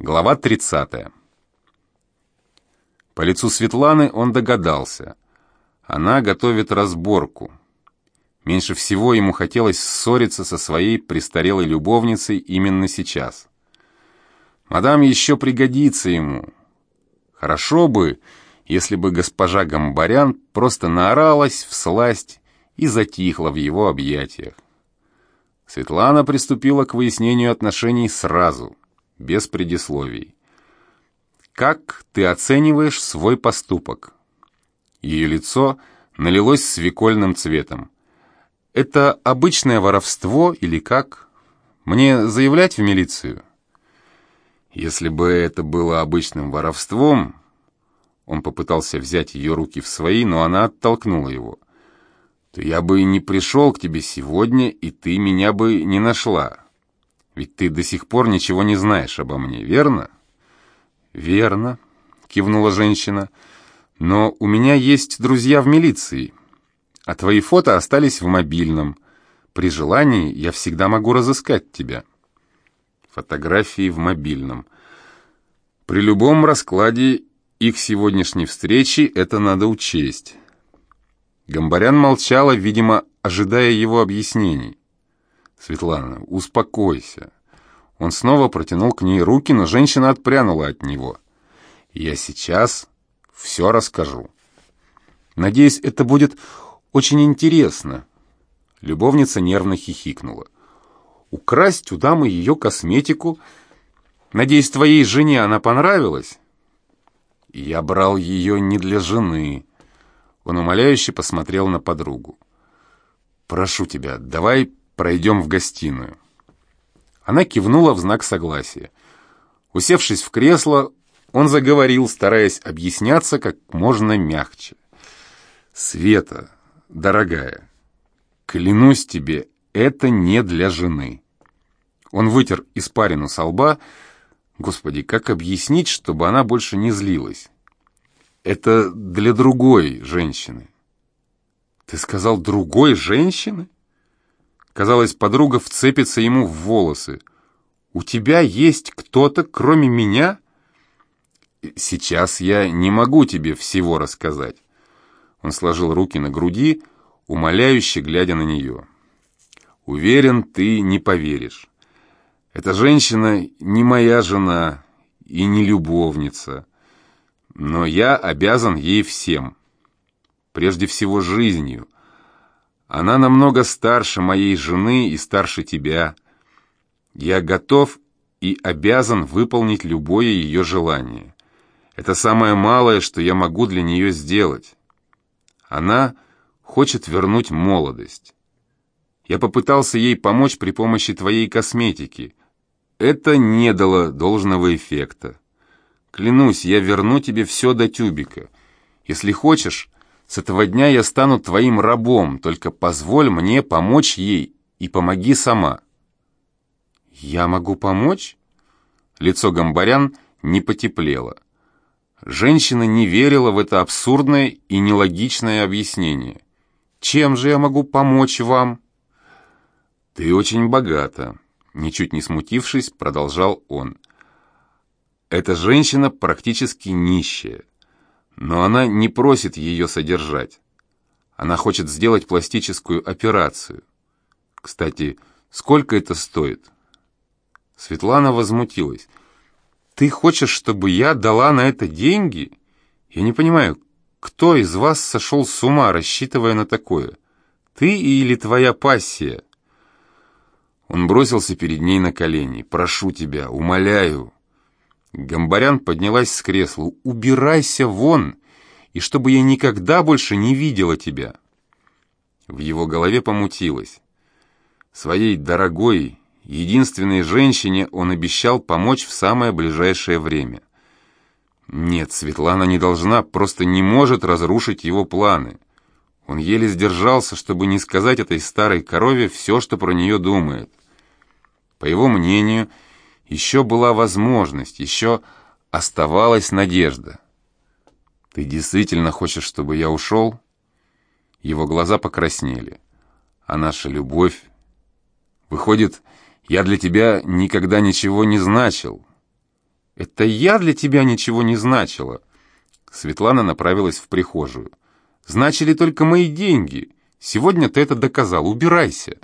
Глава 30. По лицу Светланы он догадался. Она готовит разборку. Меньше всего ему хотелось ссориться со своей престарелой любовницей именно сейчас. Мадам еще пригодится ему. Хорошо бы, если бы госпожа Гамбарян просто наоралась в сласть и затихла в его объятиях. Светлана приступила к выяснению отношений сразу, без предисловий. «Как ты оцениваешь свой поступок?» Ее лицо налилось свекольным цветом. «Это обычное воровство или как? Мне заявлять в милицию?» Если бы это было обычным воровством, он попытался взять ее руки в свои, но она оттолкнула его. То я бы не пришел к тебе сегодня, и ты меня бы не нашла. Ведь ты до сих пор ничего не знаешь обо мне, верно? Верно, кивнула женщина. Но у меня есть друзья в милиции, а твои фото остались в мобильном. При желании я всегда могу разыскать тебя. Фотографии в мобильном. При любом раскладе их сегодняшней встречи это надо учесть. Гамбарян молчала, видимо, ожидая его объяснений. «Светлана, успокойся». Он снова протянул к ней руки, но женщина отпрянула от него. «Я сейчас все расскажу. Надеюсь, это будет очень интересно». Любовница нервно хихикнула. «Украсть у дамы ее косметику? Надеюсь, твоей жене она понравилась?» «Я брал ее не для жены». Он умоляюще посмотрел на подругу. «Прошу тебя, давай пройдем в гостиную». Она кивнула в знак согласия. Усевшись в кресло, он заговорил, стараясь объясняться как можно мягче. «Света, дорогая, клянусь тебе, это не для жены». Он вытер испарину со лба. Господи, как объяснить, чтобы она больше не злилась? Это для другой женщины. Ты сказал другой женщины? Казалось, подруга вцепится ему в волосы. У тебя есть кто-то, кроме меня? Сейчас я не могу тебе всего рассказать. Он сложил руки на груди, умоляюще глядя на нее. Уверен, ты не поверишь. Эта женщина не моя жена и не любовница но я обязан ей всем. Прежде всего жизнью. Она намного старше моей жены и старше тебя. Я готов и обязан выполнить любое ее желание. Это самое малое, что я могу для нее сделать. Она хочет вернуть молодость. Я попытался ей помочь при помощи твоей косметики. Это не дало должного эффекта. Клянусь, я верну тебе все до тюбика. Если хочешь, с этого дня я стану твоим рабом, только позволь мне помочь ей и помоги сама». «Я могу помочь?» Лицо Гамбарян не потеплело. Женщина не верила в это абсурдное и нелогичное объяснение. «Чем же я могу помочь вам?» «Ты очень богата», — ничуть не смутившись, продолжал он. Эта женщина практически нищая, но она не просит ее содержать. Она хочет сделать пластическую операцию. Кстати, сколько это стоит? Светлана возмутилась. «Ты хочешь, чтобы я дала на это деньги? Я не понимаю, кто из вас сошел с ума, рассчитывая на такое? Ты или твоя пассия?» Он бросился перед ней на колени. «Прошу тебя, умоляю, Гамбарян поднялась с кресла. «Убирайся вон, и чтобы я никогда больше не видела тебя!» В его голове помутилось. Своей дорогой, единственной женщине он обещал помочь в самое ближайшее время. Нет, Светлана не должна, просто не может разрушить его планы. Он еле сдержался, чтобы не сказать этой старой корове все, что про нее думает. По его мнению, еще была возможность, еще оставалась надежда. «Ты действительно хочешь, чтобы я ушел?» Его глаза покраснели. «А наша любовь? Выходит, я для тебя никогда ничего не значил. Это я для тебя ничего не значила. Светлана направилась в прихожую. Значили только мои деньги. Сегодня ты это доказал. Убирайся.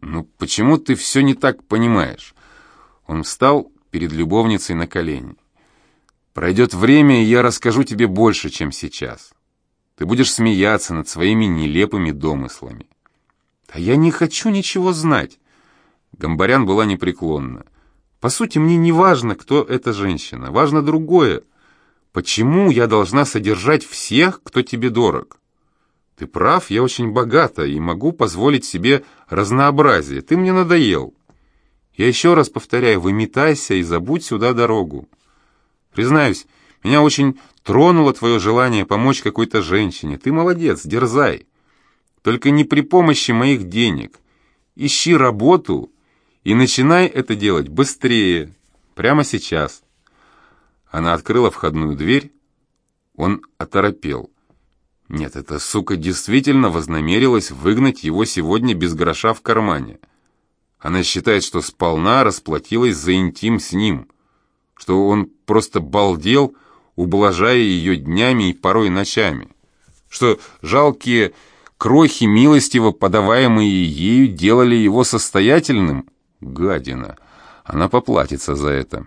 Ну, почему ты все не так понимаешь? Он встал перед любовницей на колени. Пройдет время, и я расскажу тебе больше, чем сейчас. Ты будешь смеяться над своими нелепыми домыслами. А я не хочу ничего знать. Гамбарян была непреклонна. По сути, мне не важно, кто эта женщина. Важно другое. Почему я должна содержать всех, кто тебе дорог? Ты прав, я очень богата и могу позволить себе разнообразие. Ты мне надоел. Я еще раз повторяю, выметайся и забудь сюда дорогу. Признаюсь, меня очень тронуло твое желание помочь какой-то женщине. Ты молодец, дерзай. Только не при помощи моих денег. Ищи работу и начинай это делать быстрее, прямо сейчас. Она открыла входную дверь. Он оторопел. Нет, эта сука действительно вознамерилась выгнать его сегодня без гроша в кармане. Она считает, что сполна расплатилась за интим с ним, что он просто балдел, ублажая ее днями и порой ночами, что жалкие крохи милостиво подаваемые ею делали его состоятельным. Гадина. Она поплатится за это.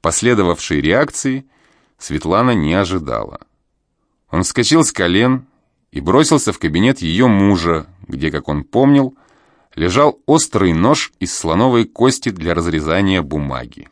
Последовавшей реакции Светлана не ожидала. Он вскочил с колен и бросился в кабинет ее мужа, где, как он помнил, лежал острый нож из слоновой кости для разрезания бумаги.